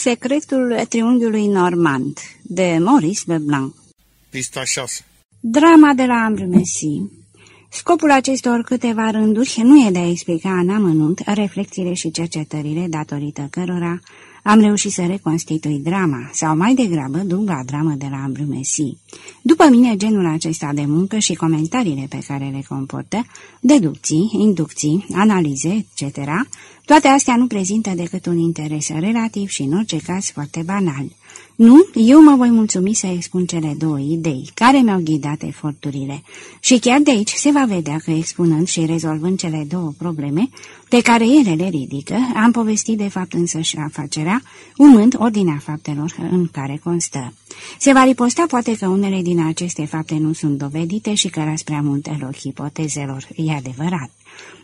Secretul triunghiului normand de Maurice Leblanc. Pista 6 Drama de la Ambrumesi Scopul acestor câteva rânduri nu e de a explica în amănunt reflecțiile și cercetările datorită cărora am reușit să reconstitui drama, sau mai degrabă dubla dramă de la Ambrumesi. După mine, genul acesta de muncă și comentariile pe care le comportă, deducții, inducții, analize, etc., toate astea nu prezintă decât un interes relativ și, în orice caz, foarte banal. Nu, eu mă voi mulțumi să expun cele două idei care mi-au ghidat eforturile. Și chiar de aici se va vedea că expunând și rezolvând cele două probleme pe care ele le ridică, am povestit de fapt însă și afacerea, urmând ordinea faptelor în care constă. Se va riposta poate că unele din aceste fapte nu sunt dovedite și că prea multe loc hipotezelor, e adevărat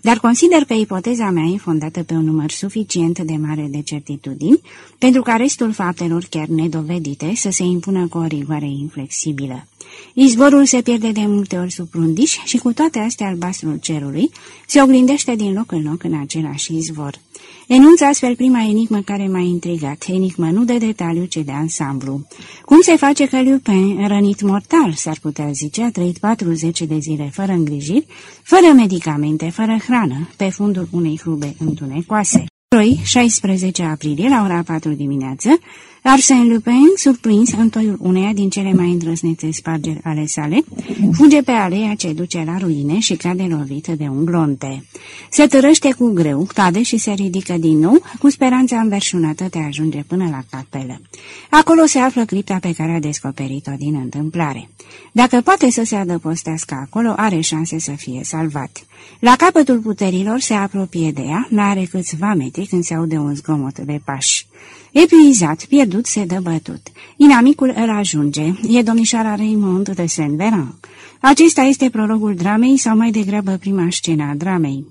dar consider că ipoteza mea e fondată pe un număr suficient de mare de certitudini, pentru ca restul faptelor chiar nedovedite să se impună cu o rigoare inflexibilă. Izvorul se pierde de multe ori sub prundiș și cu toate astea albastrul cerului se oglindește din loc în loc în același izvor. Enunță astfel prima enigmă care m-a intrigat, enigmă nu de detaliu, ci de ansamblu. Cum se face că Lupin, rănit mortal, s-ar putea zice, a trăit 40 de zile fără îngrijiri, fără medicamente, fără hrană, pe fundul unei hrube întunecoase? Joi, 16 aprilie, la ora 4 dimineață, Arsène Lupin, surprins în toiul uneia din cele mai îndrăznețe spargeri ale sale, fuge pe aleea ce duce la ruine și cade lovit de un glonte. Se tărăște cu greu, cade și se ridică din nou, cu speranța înverșunată de a ajunge până la capelă. Acolo se află cripta pe care a descoperit-o din întâmplare. Dacă poate să se adăpostească acolo, are șanse să fie salvat. La capătul puterilor se apropie de ea, la are câțiva metri când se aude un zgomot de pași. Epuizat, pierdut, se dă bătut. Inamicul îl ajunge. E domnișoara Raymond de Saint-Veran. Acesta este prologul dramei sau mai degrabă prima scena a dramei.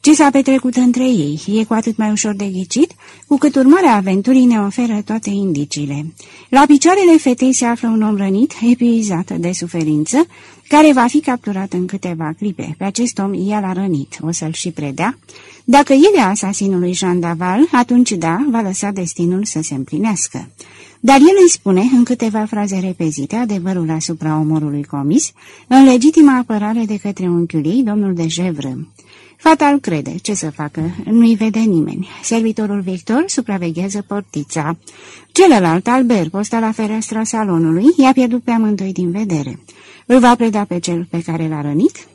Ce s-a petrecut între ei e cu atât mai ușor de ghicit, cu cât urmarea aventurii ne oferă toate indiciile. La picioarele fetei se află un om rănit, epuizat de suferință, care va fi capturat în câteva clipe. Pe acest om ea l-a rănit, o să-l și predea. Dacă el e asasinul lui Jean Daval, atunci da, va lăsa destinul să se împlinească. Dar el îi spune, în câteva fraze repezite, adevărul asupra omorului comis, în legitima apărare de către unchiul ei, domnul de Jevră. Fata îl crede, ce să facă, nu-i vede nimeni. Servitorul Victor supraveghează portița. Celălalt, Albert, posta la fereastra salonului, i-a pierdut pe amândoi din vedere. Îl va preda pe cel pe care l-a rănit?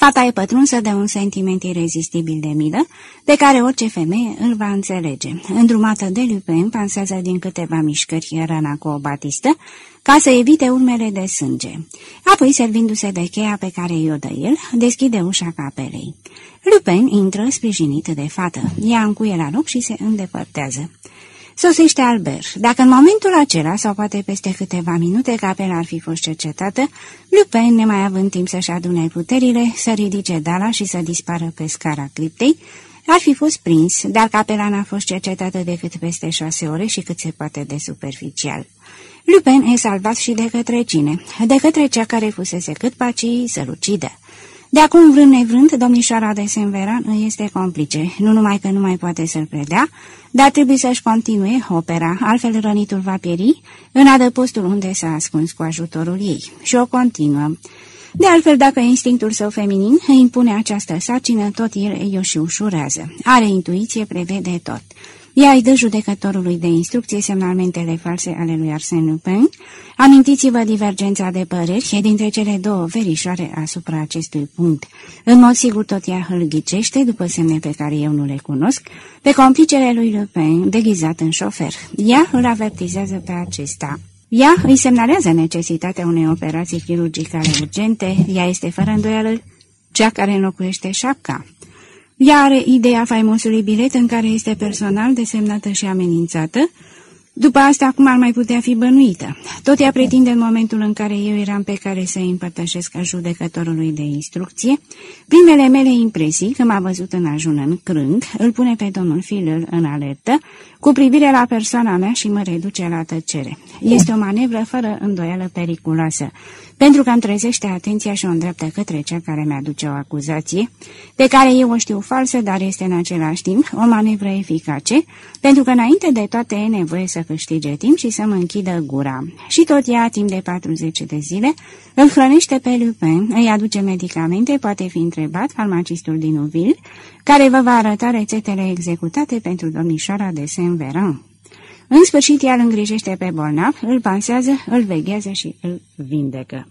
Fata e pătrunsă de un sentiment irezistibil de milă, pe care orice femeie îl va înțelege. Îndrumată de Lupin, pansează din câteva mișcări rana cu o batistă, ca să evite urmele de sânge. Apoi, servindu-se de cheia pe care i-o dă el, deschide ușa capelei. Lupin intră sprijinit de fată. Ea încuie la loc și se îndepărtează. Sosește Albert. Dacă în momentul acela, sau poate peste câteva minute, capela ar fi fost cercetată, Lupin, nemai având timp să-și adune puterile, să ridice dala și să dispară pe scara criptei, ar fi fost prins, dar capela n-a fost cercetată decât peste șase ore și cât se poate de superficial. Lupin e salvat și de către cine? De către cea care fusese cât pacii să-l ucidă. De acum, vrând nevrând, domnișoara de Senveran îi este complice, nu numai că nu mai poate să-l predea, dar trebuie să-și continue opera, altfel rănitul va pieri în adăpostul unde s-a ascuns cu ajutorul ei. Și o continuă. De altfel, dacă instinctul său feminin îi impune această sarcină, tot el o și ușurează. Are intuiție, prevede tot. Ea îi dă judecătorului de instrucție semnalmentele false ale lui Arsène Lupin. Amintiți-vă divergența de păreri dintre cele două verișoare asupra acestui punct. În mod sigur tot ea îl ghicește, după semne pe care eu nu le cunosc, pe complicele lui Lupin, deghizat în șofer. Ea îl avertizează pe acesta. Ea îi semnalează necesitatea unei operații chirurgicale urgente, ea este fără îndoială cea care înlocuiește șapca. Ea are ideea faimosului bilet în care este personal desemnată și amenințată, După asta, cum ar mai putea fi bănuită? Tot ea pretinde în momentul în care eu eram pe care să împărtășesc a judecătorului de instrucție, primele mele impresii, că m-a văzut în ajun în crâng, îl pune pe domnul Filăl în alertă, cu privire la persoana mea și mă reduce la tăcere. Este o manevră fără îndoială periculoasă pentru că îmi trezește atenția și o îndreaptă către cea care mi-aduce o acuzație, pe care eu o știu falsă, dar este în același timp o manevră eficace, pentru că înainte de toate e nevoie să câștige timp și să mă închidă gura. Și tot ea, timp de 40 de zile, îl hrănește pe Lupin, îi aduce medicamente, poate fi întrebat farmacistul din Uville, care vă va arăta rețetele executate pentru domnișoara de Saint-Veran. În sfârșit, ea îl îngrijește pe bolnav, îl pansează, îl veghează și îl vindecă.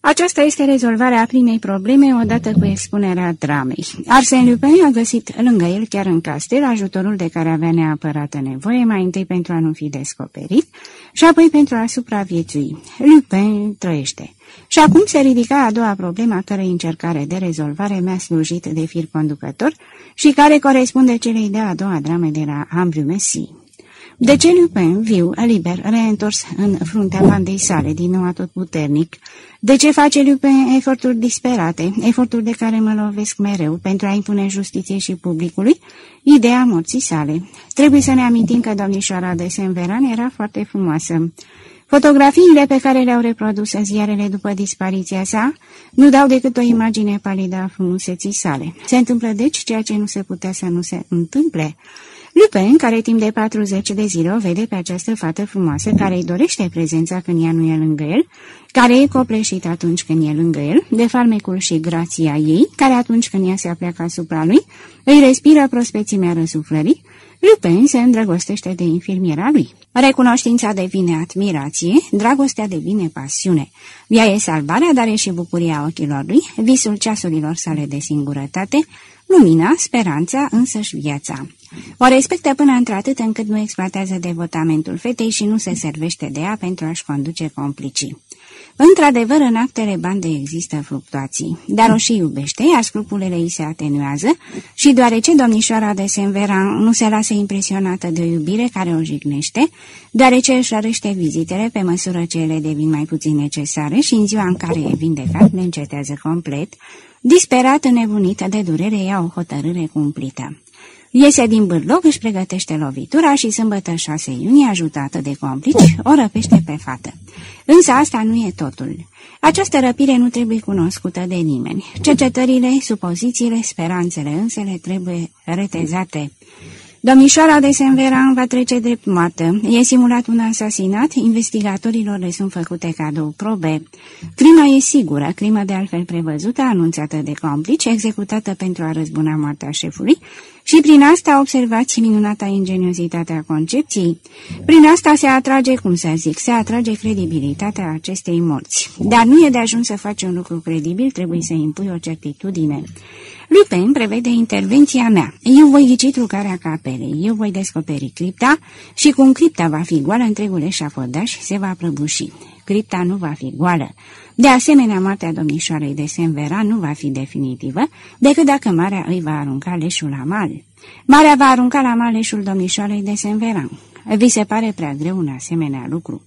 Aceasta este rezolvarea primei probleme odată cu expunerea dramei. Arsène Lupin a găsit lângă el, chiar în castel, ajutorul de care avea neapărată nevoie, mai întâi pentru a nu fi descoperit și apoi pentru a supraviețui. Lupin trăiește. Și acum se ridica a doua problemă a cărei încercare de rezolvare mi-a slujit de fir conducător și care corespunde celei de-a doua drame de la Ambriu Messi. De ce Lupin, viu, liber, reîntors în fruntea bandei sale, din nou tot puternic? De ce face Lupin eforturi disperate, eforturi de care mă lovesc mereu, pentru a impune justiție și publicului? Ideea morții sale. Trebuie să ne amintim că domnișoara de Saint-Veran era foarte frumoasă. Fotografiile pe care le-au reprodus ziarele după dispariția sa nu dau decât o imagine palidă a frumuseții sale. Se întâmplă deci ceea ce nu se putea să nu se întâmple. Lupin, care timp de 40 de zile o vede pe această fată frumoasă care îi dorește prezența când ea nu e lângă el, care e copleșit atunci când e lângă el, de farmecul și grația ei, care atunci când ea se apleacă asupra lui, îi respiră prospețimea răsuflării, Lupin se îndrăgostește de infirmiera lui. Recunoștința devine admirație, dragostea devine pasiune. Ea e salvarea, dar e și bucuria ochilor lui, visul ceasurilor sale de singurătate, lumina, speranța, însăși viața. O respectă până într-atât încât nu exploatează devotamentul fetei și nu se servește de ea pentru a-și conduce complicii. Într-adevăr, în actele bandei există fluctuații, dar o și iubește, iar scrupulele îi se atenuează și deoarece domnișoara de Saint-Veran nu se lasă impresionată de o iubire care o jignește, deoarece își rărește vizitele pe măsură ce ele devin mai puțin necesare și în ziua în care e vindecat le încetează complet, disperat, nebunită de durere, ia o hotărâre cumplită. Iese din bârlog, își pregătește lovitura și sâmbătă 6 iunie, ajutată de complici, o răpește pe fată. Însă asta nu e totul. Această răpire nu trebuie cunoscută de nimeni. Cercetările, supozițiile, speranțele însele trebuie retezate. Domnișoara de Senveran va trece drept moartă. E simulat un asasinat, investigatorilor le sunt făcute cadou probe. Crima e sigură, crimă de altfel prevăzută, anunțată de complici, executată pentru a răzbuna moartea șefului și prin asta observați minunata ingeniozitatea concepției. Prin asta se atrage, cum să zic, se atrage credibilitatea acestei morți. Dar nu e de ajuns să faci un lucru credibil, trebuie să impui o certitudine. Lupin prevede intervenția mea. Eu voi ghici trucarea capelei, eu voi descoperi cripta și cum cripta va fi goală, întregul eșafodaș se va prăbuși. Cripta nu va fi goală. De asemenea, moartea domnișoarei de Senvera nu va fi definitivă, decât dacă marea îi va arunca leșul la mal. Marea va arunca la mal leșul domnișoarei de Senveran. Vi se pare prea greu un asemenea lucru?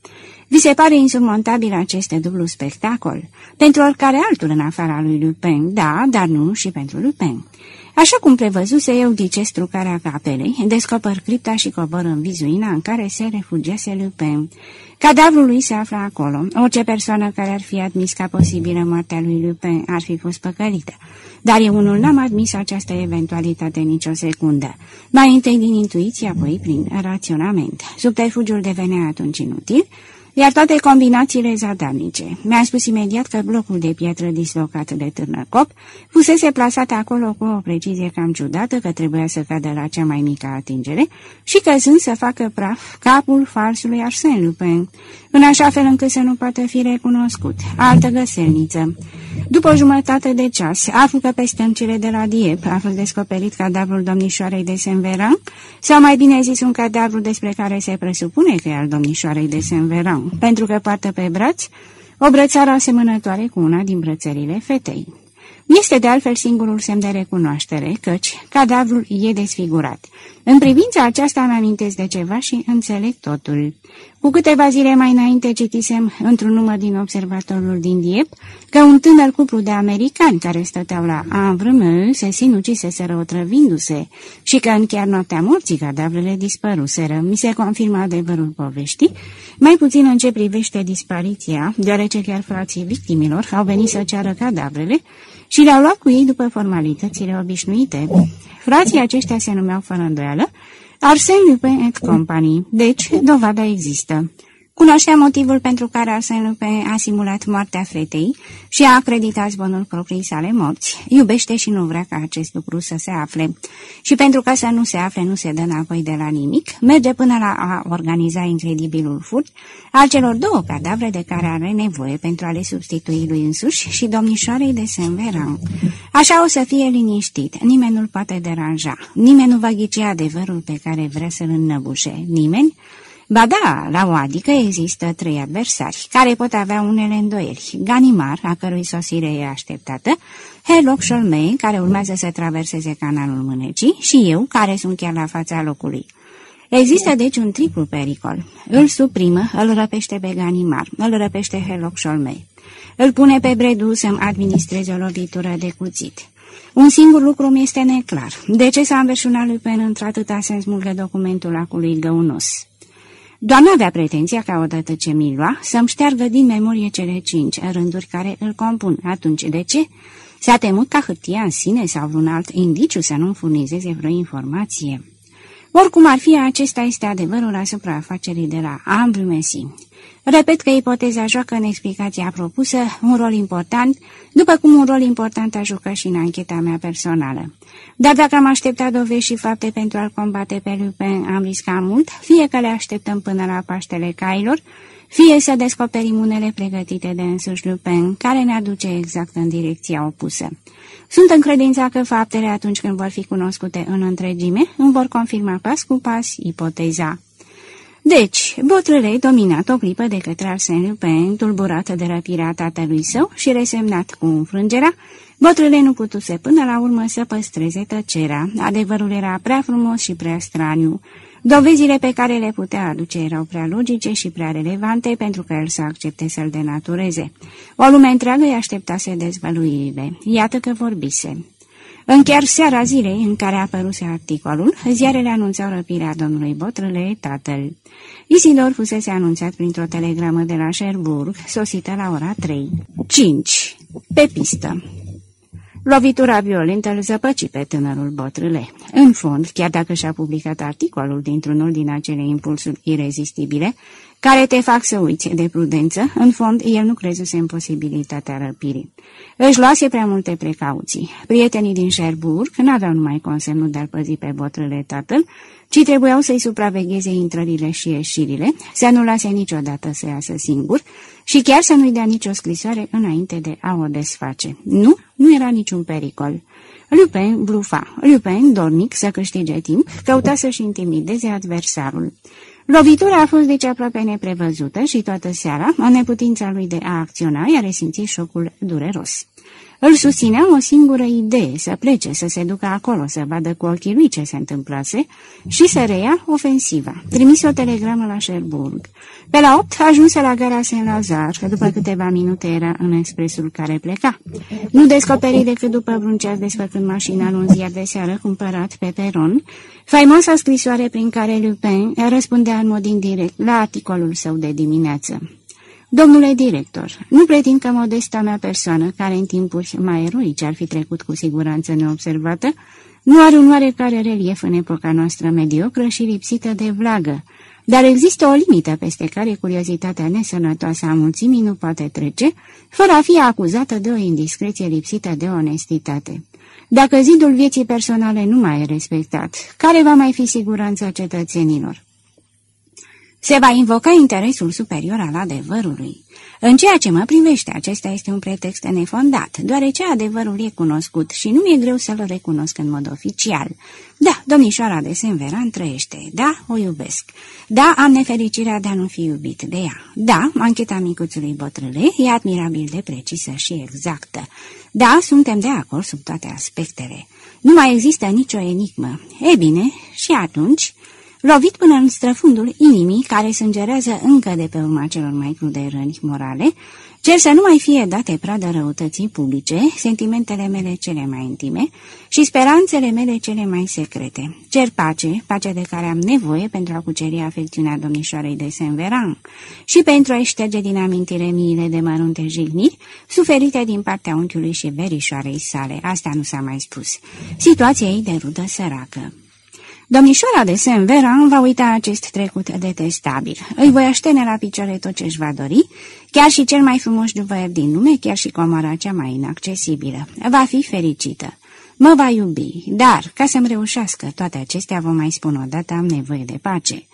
Vi se pare insurmontabil acest dublu spectacol? Pentru oricare altul în afara lui Lupin, da, dar nu și pentru Lupin. Așa cum prevăzuse eu ghicesc trucarea capelei, descoper cripta și cobor în vizuina în care se refugiase Lupin. Cadavrul lui se află acolo. Orice persoană care ar fi admis ca posibilă moartea lui Lupin ar fi fost păcălită. Dar eu unul n-am admis această eventualitate nicio secundă. Mai întâi din intuiție, apoi prin raționament. Subterfugiul devenea atunci inutil, iar toate combinațiile zadarnice. Mi-a spus imediat că blocul de piatră dislocat de târnăcop fusese plasat acolo cu o precizie cam ciudată că trebuia să cadă la cea mai mică atingere și căzând să facă praf capul falsului Arsène Lupin, în așa fel încât să nu poată fi recunoscut. Altă găselniță. După o jumătate de ceas, aflu că pe stâncile de la Diep a fost descoperit cadavrul domnișoarei de Saint-Veran, sau mai bine zis un cadavru despre care se presupune că e al domnișoarei de Saint-Veran, pentru că poartă pe braț o brățară asemănătoare cu una din brățările fetei. Este de altfel singurul semn de recunoaștere, căci cadavrul e desfigurat. În privința aceasta îmi amintesc de ceva și înțeleg totul. Cu câteva zile mai înainte citisem într-un număr din Observatorul din Diep că un tânăr cuplu de americani care stăteau la Avremeu se sinuciseseră otrăvindu-se și că în chiar noaptea morții cadavrele dispăruseră. Mi se confirmă adevărul poveștii, mai puțin în ce privește dispariția, deoarece chiar frații victimilor au venit să ceară cadavrele și le-au luat cu ei după formalitățile obișnuite. Frații aceștia se numeau fără îndoială Arsène Lupin et Company, deci dovada există. Cunoștea motivul pentru care Arsène Lupin a simulat moartea fetei și a acreditat zvonul proprii sale morți. Iubește și nu vrea ca acest lucru să se afle. Și pentru ca să nu se afle, nu se dă înapoi de la nimic, merge până la a organiza incredibilul furt al celor două cadavre de care are nevoie pentru a le substitui lui însuși și domnișoarei de Saint-Veran. Așa o să fie liniștit, nimeni nu-l poate deranja, nimeni nu va ghici adevărul pe care vrea să-l înnăbușe, nimeni Ba da, la o adică există trei adversari, care pot avea unele îndoieli. Ganimar, a cărui sosire e așteptată, Herlock Sholmei, care urmează să traverseze canalul Mânecii, și eu, care sunt chiar la fața locului. Există deci un triplu pericol. Îl suprimă, îl răpește pe Ganimar, îl răpește Herlock Sholmei. Îl pune pe Bredu să-mi administreze o lovitură de cuțit. Un singur lucru mi este neclar. De ce s-a înverșunat lui Pen într-atâta să smulgă documentul acului găunos? Doamna avea pretenția ca odată ce mi lua să-mi șteargă din memorie cele cinci rânduri care îl compun. Atunci de ce? S-a temut ca hârtia în sine sau vreun alt indiciu să nu furnizeze vreo informație. Oricum ar fi, acesta este adevărul asupra afacerii de la Ambru Messi. Repet că ipoteza joacă în explicația propusă un rol important, după cum un rol important a jucat și în ancheta mea personală. Dar dacă am așteptat dovezi și fapte pentru a-l combate pe Lupin, am riscat mult, fie că le așteptăm până la Paștele Cailor, fie să descoperim unele pregătite de însuși Lupin, care ne aduce exact în direcția opusă. Sunt încredința că faptele, atunci când vor fi cunoscute în întregime, îmi vor confirma pas cu pas ipoteza. Deci, Botrălei, dominat o clipă de către Arsène Lupin, tulburat de răpirea tatălui său și resemnat cu înfrângerea, Botrălei nu putuse până la urmă să păstreze tăcerea. Adevărul era prea frumos și prea straniu. Dovezile pe care le putea aduce erau prea logice și prea relevante pentru că el să accepte să-l denatureze. O lume întreagă îi așteptase dezvăluirile. Iată că vorbise. În chiar seara zilei în care a apărut articolul, ziarele anunțau răpirea domnului Botrăle, tatăl. Isidor fusese anunțat printr-o telegramă de la Cherbourg, sosită la ora 3. 5. Pe pistă Lovitura violentă îl zăpăci pe tânărul Botrâle. În fond, chiar dacă și-a publicat articolul dintr-unul din acele impulsuri irezistibile, care te fac să uiți de prudență, în fond, el nu crezuse în posibilitatea răpirii. Își luase prea multe precauții. Prietenii din Sherburg n-aveau numai consemnul de a-l păzi pe botrâle tatăl, ci trebuiau să-i supravegheze intrările și ieșirile, să nu lase niciodată să iasă singur și chiar să nu-i dea nicio scrisoare înainte de a o desface. Nu, nu era niciun pericol. Lupin blufa. Lupin, dornic să câștige timp, căuta să-și intimideze adversarul. Lovitura a fost deci aproape neprevăzută și toată seara, în neputința lui de a acționa, i-a resimțit șocul dureros. Îl susținea o singură idee, să plece, să se ducă acolo, să vadă cu ochii lui ce se întâmplase și să reia ofensiva. Trimis o telegramă la Sherburg. Pe la 8 ajunse la gara Saint-Lazar, că după câteva minute era în expresul care pleca. Nu descoperi decât după vreun ceas desfăcând mașina în un ziar de seară cumpărat pe peron, faimoasa scrisoare prin care Lupin răspundea în mod indirect la articolul său de dimineață. Domnule director, nu pretind că modesta mea persoană, care în timpuri mai eroice ar fi trecut cu siguranță neobservată, nu are un oarecare relief în epoca noastră mediocră și lipsită de vlagă, dar există o limită peste care curiozitatea nesănătoasă a mulțimii nu poate trece, fără a fi acuzată de o indiscreție lipsită de onestitate. Dacă zidul vieții personale nu mai e respectat, care va mai fi siguranța cetățenilor? Se va invoca interesul superior al adevărului. În ceea ce mă privește, acesta este un pretext nefondat, deoarece adevărul e cunoscut și nu mi-e greu să-l recunosc în mod oficial. Da, domnișoara de Senveran trăiește, da, o iubesc. Da, am nefericirea de a nu fi iubit de ea. Da, ancheta micuțului bătrâle e admirabil de precisă și exactă. Da, suntem de acord sub toate aspectele. Nu mai există nicio enigmă. E bine, și atunci... Lovit până în străfundul inimii, care sângerează încă de pe urma celor mai crude răni morale, cer să nu mai fie date pradă răutății publice, sentimentele mele cele mai intime și speranțele mele cele mai secrete. Cer pace, pace de care am nevoie pentru a cuceri afecțiunea domnișoarei de Saint-Veran și pentru a șterge din amintire miile de mărunte jigniri suferite din partea unchiului și verișoarei sale. Asta nu s-a mai spus. Situația ei de rudă săracă. Domnișoara de Saint-Veran va uita acest trecut detestabil. Îi voi aștene la picioare tot ce-și va dori, chiar și cel mai frumos duvăr din lume, chiar și comara cea mai inaccesibilă. Va fi fericită. Mă va iubi, dar, ca să-mi reușească toate acestea, vă mai spun odată, am nevoie de pace.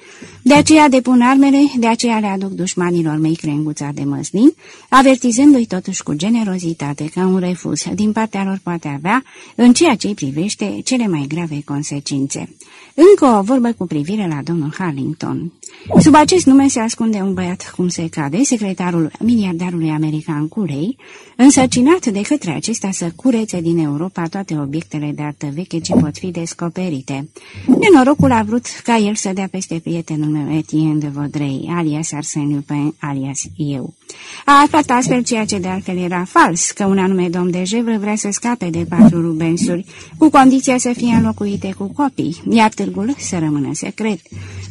De aceea depun armele, de aceea le aduc dușmanilor mei crenguța de măslin, avertizându-i totuși cu generozitate că un refuz din partea lor poate avea, în ceea ce îi privește, cele mai grave consecințe. Încă o vorbă cu privire la domnul Harlington. Sub acest nume se ascunde un băiat, cum se cade, secretarul miliardarului american Curei, însărcinat de către acesta să curețe din Europa toate obiectele de artă veche ce pot fi descoperite. Nenorocul a vrut ca el să dea peste prietenul meu Etienne de Vaudrey, alias Arsène Lupin, alias eu. A aflat astfel ceea ce de altfel era fals, că un anume domn de Jevră vrea să scape de patru rubensuri, cu condiția să fie înlocuite cu copii, iar târgul să rămână secret.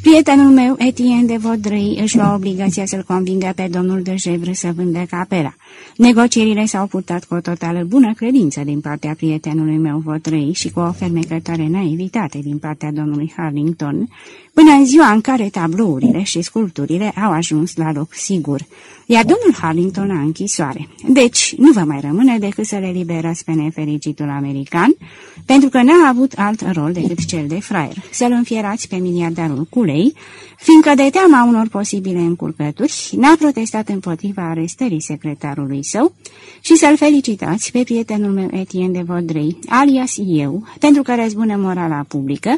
Prietenul meu, Etienne de Vaudrey, își lua obligația să-l convingă pe domnul de Jevră să vândă capera. Negocierile s-au purtat cu o totală bună credință din partea prietenului meu Vaudrey și cu o fermecătoare naivitate din partea domnului Harlington, până în ziua în care tablourile și sculpturile au ajuns la loc sigur, iar domnul Harlington a închisoare. Deci, nu vă mai rămâne decât să le liberați pe nefericitul american, pentru că n-a avut alt rol decât cel de fraier, să-l înfierați pe miliardarul Culei, fiindcă de teama unor posibile încurcături, n-a protestat împotriva arestării secretarului său și să-l felicitați pe prietenul meu Etienne de Vaudrey, alias eu, pentru că răzbună morala publică,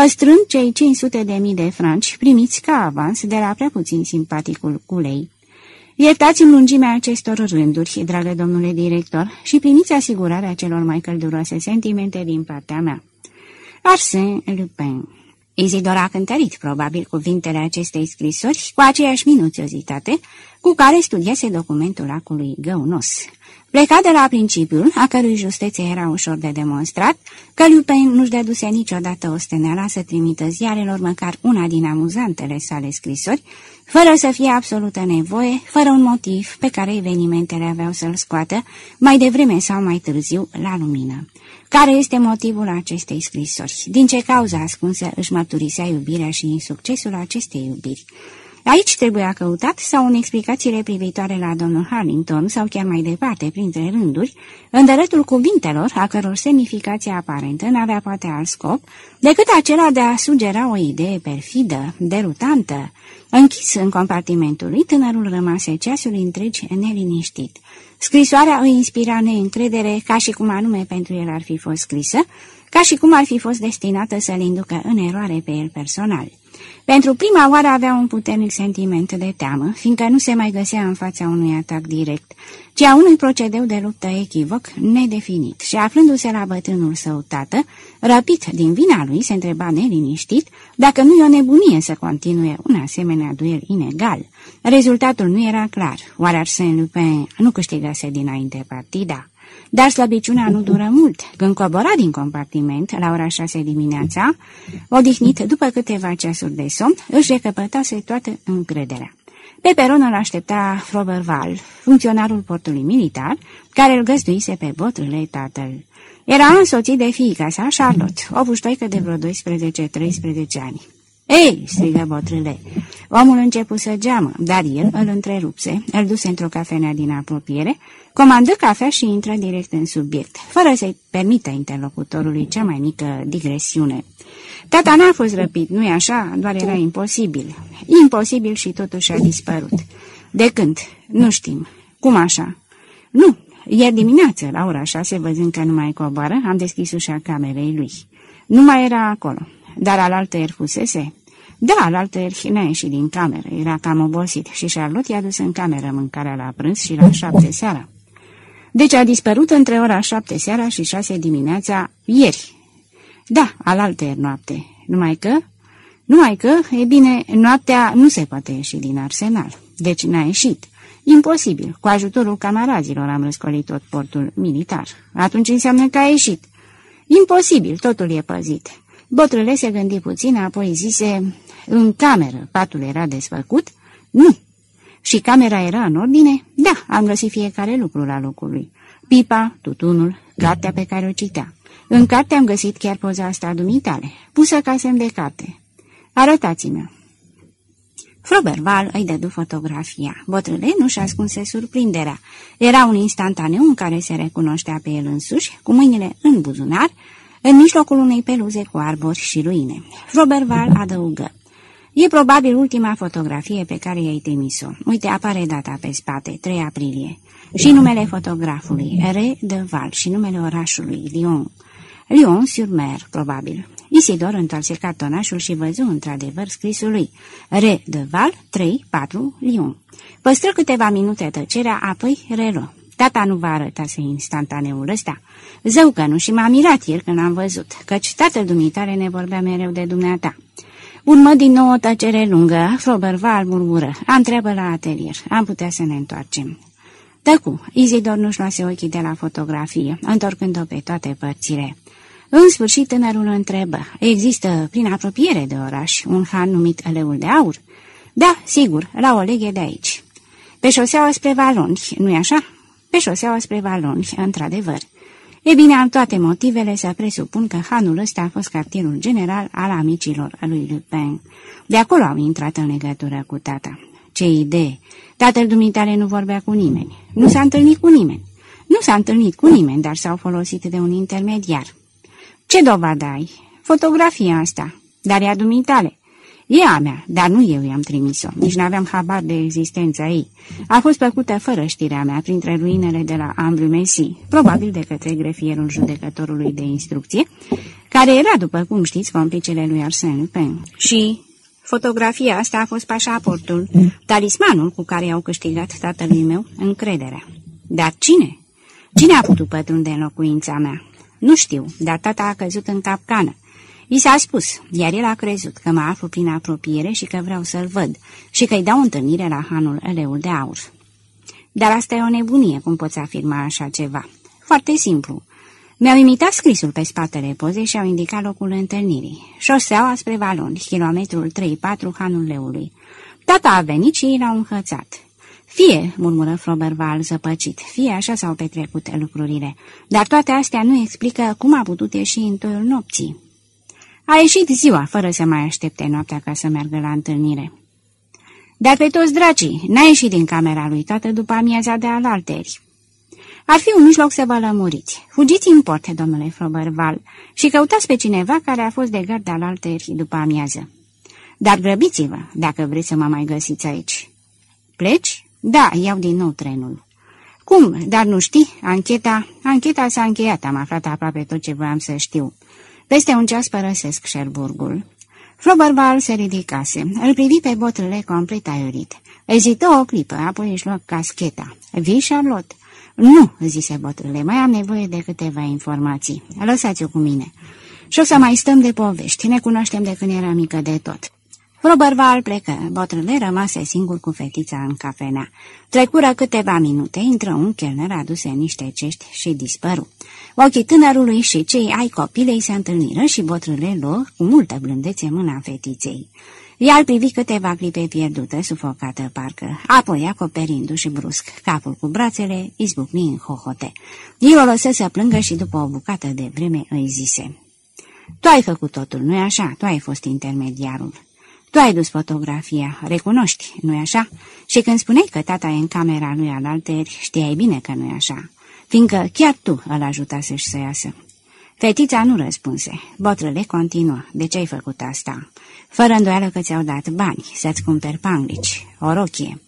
păstrând cei 500 de mii de franci primiți ca avans de la prea puțin simpaticul culei. Iertați-mi lungimea acestor rânduri, dragă domnule director, și primiți asigurarea celor mai călduroase sentimente din partea mea. Arsène Lupin Izidor a cântărit probabil cuvintele acestei scrisori cu aceeași minuțiozitate cu care studiase documentul acului găunos. Pleca de la principiul, a cărui justețe era ușor de demonstrat, că Lupin nu-și dăduse niciodată o steneala să trimită ziarelor măcar una din amuzantele sale scrisori, fără să fie absolută nevoie, fără un motiv pe care evenimentele aveau să-l scoată, mai devreme sau mai târziu, la lumină. Care este motivul acestei scrisori? Din ce cauza ascunsă își mărturisea iubirea și insuccesul acestei iubiri? Aici trebuia căutat sau în explicațiile privitoare la domnul Harlington sau chiar mai departe, printre rânduri, îndărătul cuvintelor, a căror semnificație aparentă n-avea poate alt scop, decât acela de a sugera o idee perfidă, derutantă. Închis în compartimentul lui, tânărul rămase ceasul întregi neliniștit. Scrisoarea îi inspira neîncredere, ca și cum anume pentru el ar fi fost scrisă, ca și cum ar fi fost destinată să-l inducă în eroare pe el personal. Pentru prima oară avea un puternic sentiment de teamă, fiindcă nu se mai găsea în fața unui atac direct, ci a unui procedeu de luptă echivoc, nedefinit, și aflându-se la bătrânul său tată, răpit din vina lui, se întreba neliniștit dacă nu e o nebunie să continue un asemenea duel inegal. Rezultatul nu era clar. Oare Arsène Lupin nu câștigase dinainte partida? Dar slăbiciunea nu dură mult. Când cobora din compartiment la ora șase dimineața, odihnit după câteva ceasuri de somn, își recăpătase toată încrederea. Pe peron îl aștepta Froberval, funcționarul portului militar, care îl găzduise pe botrâle tatăl. Era însoțit de fiica sa, Charlotte, o puștoică de vreo 12-13 ani. Ei!" strigă botrâle, Omul începu să geamă, dar el îl întrerupse, îl duse într-o cafenea din apropiere, comandă cafea și intră direct în subiect, fără să-i permită interlocutorului cea mai mică digresiune. Tata n-a fost răpit, nu-i așa? Doar era imposibil. Imposibil și totuși a dispărut. De când? Nu știm. Cum așa? Nu. Ieri dimineață, la ora șase, văzând că nu mai coboară, am deschis ușa camerei lui. Nu mai era acolo. Dar alaltă ieri fusese? Da, alaltă ieri n-a ieșit din cameră. Era cam obosit și Charlotte i-a dus în cameră mâncarea la prânz și la șapte seara. Deci a dispărut între ora șapte seara și șase dimineața ieri. Da, alaltă ieri noapte. Numai că... Numai că, e bine, noaptea nu se poate ieși din arsenal. Deci n-a ieșit. Imposibil. Cu ajutorul camarazilor am răscolit tot portul militar. Atunci înseamnă că a ieșit. Imposibil, totul e păzit. Botrâle se gândi puțin, apoi zise, în cameră, patul era desfăcut? Nu. Și camera era în ordine? Da, am găsit fiecare lucru la locul lui. Pipa, tutunul, cartea pe care o citea. În carte am găsit chiar poza asta dumitale, pusă ca semn de carte. Arătați-mi-o. Froberval îi dădu fotografia. Botrâle nu-și ascunse surprinderea. Era un instantaneu în care se recunoștea pe el însuși, cu mâinile în buzunar, în mijlocul unei peluze cu arbori și ruine. Froberval adăugă. E probabil ultima fotografie pe care i-ai trimis-o. Uite, apare data pe spate, 3 aprilie. Și numele fotografului, Re de Val, și numele orașului, Lyon. Lyon-sur-Mer, probabil. Isidor întoarse cartonașul și văzu într-adevăr scrisul lui. Re de Val, 3, 4, Lyon. Păstră câteva minute tăcerea, apoi relo. Tata nu va arăta să instantaneul ăsta. Zău că nu și m-a mirat ieri când am văzut, căci tatăl dumitare ne vorbea mereu de dumneata. Urmă din nou o tăcere lungă, Froberval murmură. Am treabă la atelier, am putea să ne întoarcem. Tăcu, Izidor nu-și luase ochii de la fotografie, întorcând-o pe toate părțile. În sfârșit, tânărul întrebă, există, prin apropiere de oraș, un han numit Leul de Aur? Da, sigur, la o leghe de aici. Pe șoseaua spre Valoni, nu-i așa? Pe șoseaua spre Valoni, într-adevăr. E bine, am toate motivele să presupun că hanul ăsta a fost cartierul general al amicilor lui Lupin. De acolo au intrat în legătură cu tata. Ce idee! Tatăl dumitale nu vorbea cu nimeni. Nu s-a întâlnit cu nimeni. Nu s-a întâlnit cu nimeni, dar s-au folosit de un intermediar. Ce dovadă ai? Fotografia asta. Dar e a dumitale. E a mea, dar nu eu i-am trimis-o, nici n-aveam habar de existența ei. A fost făcută fără știrea mea printre ruinele de la Ambru Messi, probabil de către grefierul judecătorului de instrucție, care era, după cum știți, complicele lui Arsène Lupin. Și fotografia asta a fost pașaportul, talismanul cu care au câștigat tatălui meu încrederea. Dar cine? Cine a putut pătrunde în locuința mea? Nu știu, dar tata a căzut în capcană. I s-a spus, iar el a crezut că mă aflu prin apropiere și că vreau să-l văd și că-i dau întâlnire la hanul Eleul de Aur. Dar asta e o nebunie, cum poți afirma așa ceva? Foarte simplu. Mi-au imitat scrisul pe spatele pozei și au indicat locul întâlnirii. Șoseaua spre Valon, kilometrul 3-4, hanul leului. Tata a venit și ei l-au înhățat. Fie, murmură Froberval zăpăcit, fie așa s-au petrecut lucrurile, dar toate astea nu explică cum a putut ieși în toiul nopții. A ieșit ziua, fără să mai aștepte noaptea ca să meargă la întâlnire. Dar pe toți dracii, n-a ieșit din camera lui toată după amiaza de alalteri. Ar fi un mijloc să vă lămuriți. Fugiți în port, domnule Froberval, și căutați pe cineva care a fost de gard alalteri după amiază. Dar grăbiți-vă, dacă vreți să mă mai găsiți aici. Pleci? Da, iau din nou trenul. Cum? Dar nu știi? Ancheta... Ancheta s-a încheiat, am aflat aproape tot ce voiam să știu. Peste un ceas părăsesc Sherburgul. Floberval se ridicase. Îl privi pe botrele complet aiurit. Ezită o clipă, apoi își lua cascheta. Vii, Charlotte? Nu, zise botrele, mai am nevoie de câteva informații. Lăsați-o cu mine. Și o să mai stăm de povești. Ne cunoaștem de când era mică de tot. Roberval plecă. Botrâle rămase singur cu fetița în cafenea. Trecură câteva minute, intră un chelner, aduse niște cești și dispăru. Ochii tânărului și cei ai copilei se întâlniră și botrâle lor cu multă blândețe mâna fetiței. Ea îl privi câteva clipe pierdută, sufocată parcă, apoi acoperindu-și brusc capul cu brațele, izbucni în hohote. El o lăsă să plângă și după o bucată de vreme îi zise. Tu ai făcut totul, nu-i așa? Tu ai fost intermediarul." Tu ai dus fotografia, recunoști, nu-i așa? Și când spuneai că tata e în camera lui al alteri, știai bine că nu-i așa, fiindcă chiar tu îl ajutasești să iasă. Fetița nu răspunse. Botrăle continuă. De ce ai făcut asta? Fără îndoială că ți-au dat bani să-ți cumperi panglici, o rochie.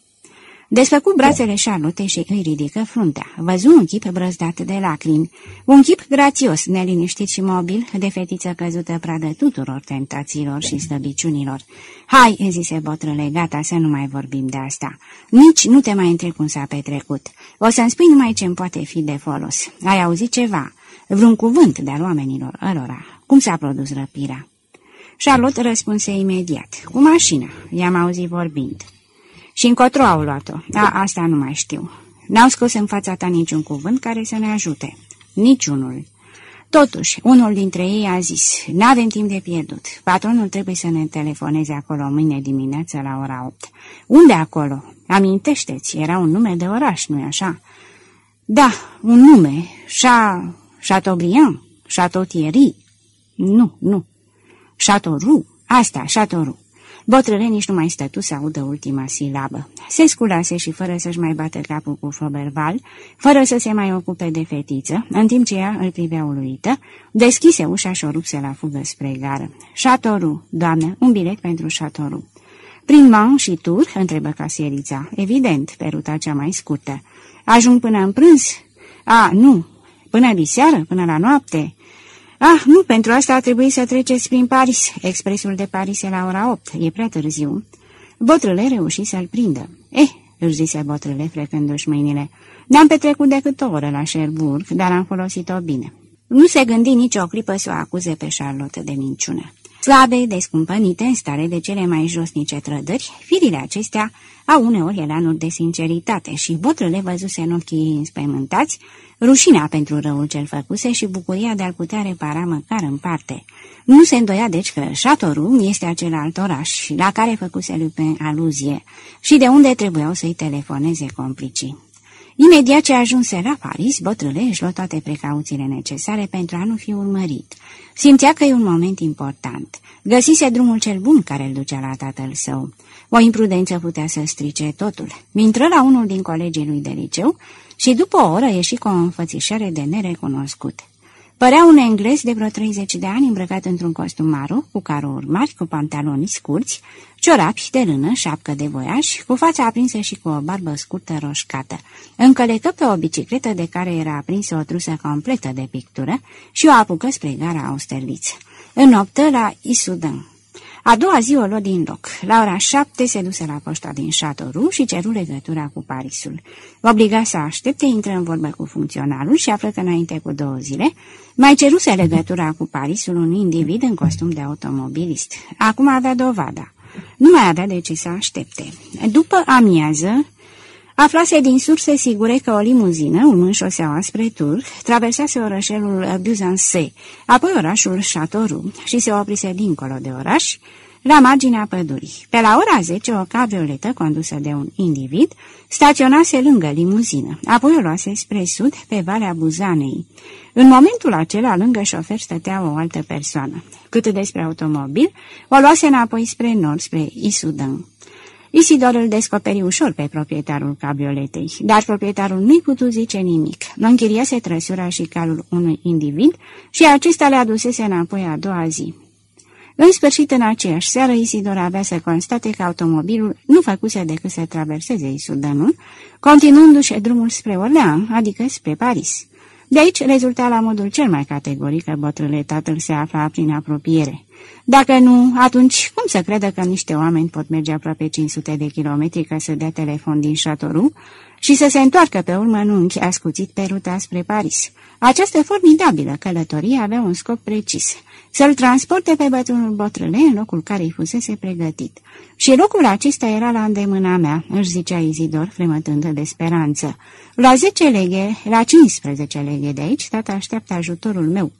Desfăcu brațele Charlotte și îi ridică fruntea. Văzu un chip brăzdat de lacrimi. Un chip grațios, neliniștit și mobil, de fetiță căzută pradă tuturor tentațiilor și slăbiciunilor. Hai, zise botrăle, gata să nu mai vorbim de asta. Nici nu te mai întreb cum s-a petrecut. O să-mi spui numai ce-mi poate fi de folos. Ai auzit ceva? Vreun cuvânt de-al oamenilor ălora. Cum s-a produs răpirea? Charlotte răspunse imediat. Cu mașina. I-am auzit vorbind. Și încotro au luat-o. Da, asta nu mai știu. N-au scos în fața ta niciun cuvânt care să ne ajute. Niciunul. Totuși, unul dintre ei a zis, n-avem timp de pierdut. Patronul trebuie să ne telefoneze acolo mâine dimineață la ora 8. Unde acolo? Amintește-ți, era un nume de oraș, nu-i așa? Da, un nume. Cha... Chateaubriand? Chateau-Thierry? Nu, nu. Chateauroux? Asta, Chateauroux. Botrăle nici nu mai stătu să audă ultima silabă. Se sculase și fără să-și mai bată capul cu Foberval, fără să se mai ocupe de fetiță, în timp ce ea îl privea uluită, deschise ușa și o rupse la fugă spre gară. Chateauroux, doamnă, un bilet pentru Chateauroux. Prin man și tur, întrebă casierița. Evident, pe ruta cea mai scurtă. Ajung până în prânz? A, nu. Până diseară, până la noapte. Ah, nu, pentru asta a trebuit să treceți prin Paris. Expresul de Paris e la ora 8. E prea târziu. Botrâle reuși să-l prindă. Eh, își zise botrâle, frecându-și mâinile. N-am petrecut decât o oră la Cherbourg, dar am folosit-o bine. Nu se gândi nici o clipă să o acuze pe Charlotte de minciună. Slabe, descumpănite, în stare de cele mai josnice trădări, firile acestea au uneori elanuri de sinceritate și botrâle văzuse în ochii ei înspăimântați rușinea pentru răul cel făcuse și bucuria de a-l putea repara măcar în parte. Nu se îndoia deci că Chateauroux este acel alt oraș la care făcuse Lupin aluzie și de unde trebuiau să-i telefoneze complicii. Imediat ce ajunse la Paris, bătrâle își lua toate precauțiile necesare pentru a nu fi urmărit. Simțea că e un moment important. Găsise drumul cel bun care îl ducea la tatăl său. O imprudență putea să strice totul. Intră la unul din colegii lui de liceu și după o oră ieși cu o înfățișare de nerecunoscut. Părea un englez de vreo 30 de ani îmbrăcat într-un costum maru, cu carouri mari, cu pantaloni scurți, ciorapi de lână, șapcă de voiaș, cu fața aprinsă și cu o barbă scurtă roșcată. Încălecă pe o bicicletă de care era aprinsă o trusă completă de pictură și o apucă spre gara Austerlitz. Înoptă la Isudân. A doua zi o luă din loc. La ora șapte se duse la poșta din Chateauroux și ceru legătura cu Parisul. Obliga să aștepte, intră în vorbă cu funcționalul și află că înainte cu două zile mai ceruse legătura cu Parisul un individ în costum de automobilist. Acum avea dovada. Nu mai avea de ce să aștepte. După amiază, Aflase din surse sigure că o limuzină, urmând șoseaua spre Tur, traversase orășelul Buzanse, apoi orașul Chateauroux și se oprise dincolo de oraș, la marginea pădurii. Pe la ora 10, o cabrioletă condusă de un individ staționase lângă limuzină, apoi o luase spre sud, pe Valea Buzanei. În momentul acela, lângă șofer stătea o altă persoană. Cât despre automobil, o luase înapoi spre nord, spre Isudân. Isidor îl descoperi ușor pe proprietarul cabrioletei, dar proprietarul nu-i putu zice nimic. Închiriase trăsura și calul unui individ și acesta le adusese înapoi a doua zi. În sfârșit, în aceeași seară, Isidor avea să constate că automobilul nu făcuse decât să traverseze Isudănul, continuându-și drumul spre Orlean, adică spre Paris. De aici rezulta la modul cel mai categoric că bătrâle tatăl se afla prin apropiere. Dacă nu, atunci cum să credă că niște oameni pot merge aproape 500 de kilometri ca să dea telefon din Chateauroux și să se întoarcă pe urmă în unchi ascuțit pe ruta spre Paris? Această formidabilă călătorie avea un scop precis, să-l transporte pe bătrânul Botrâle în locul care îi fusese pregătit. Și locul acesta era la îndemâna mea, își zicea Izidor, fremătând de speranță. La 10 leghe, la 15 leghe de aici, tata așteaptă ajutorul meu.